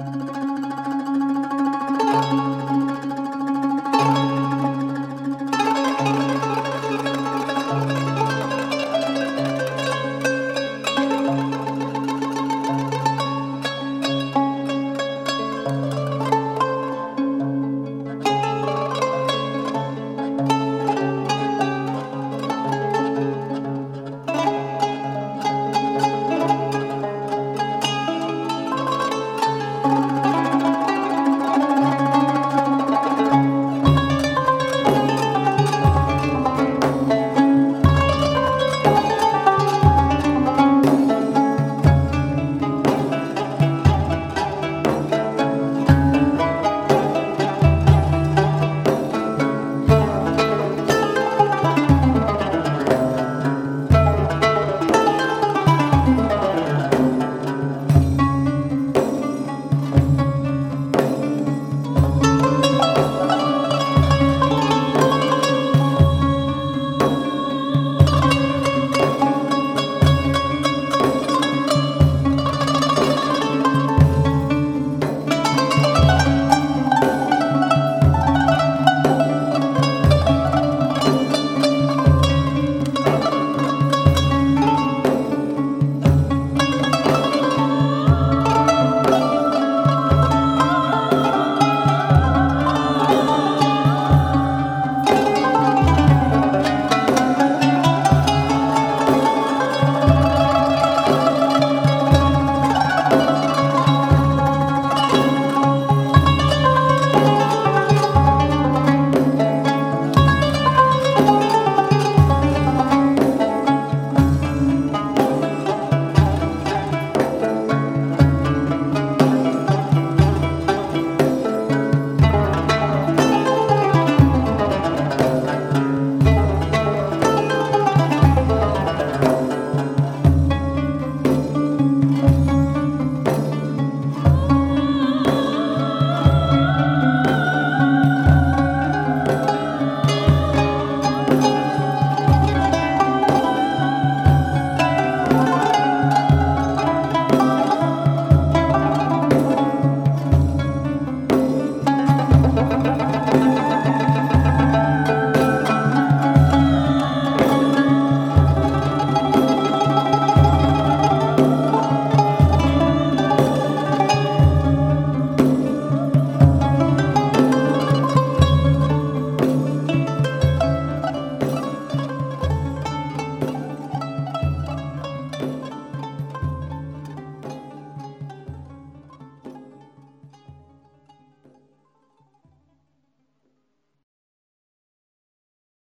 Música